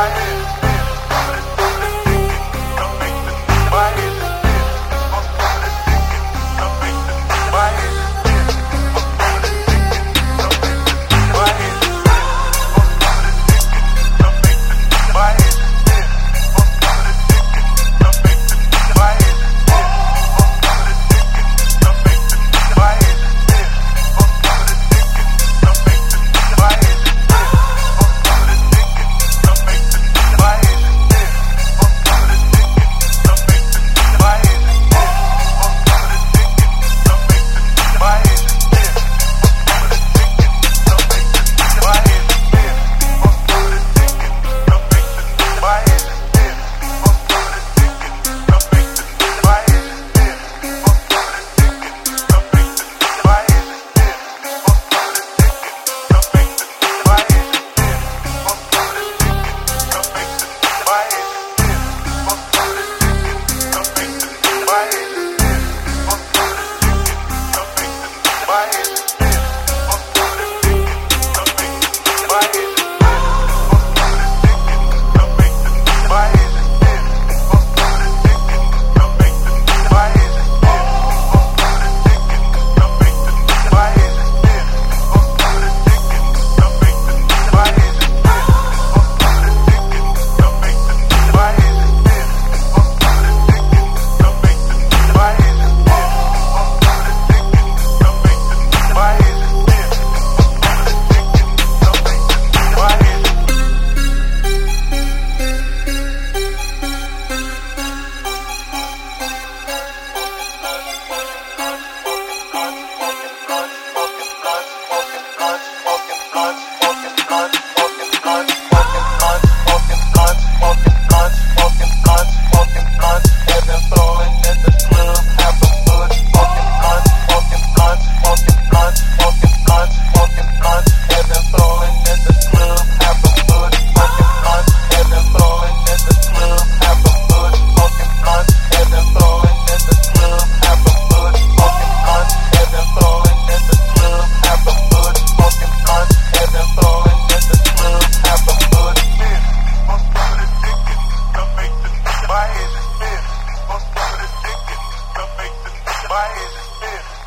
heart. Why is it this?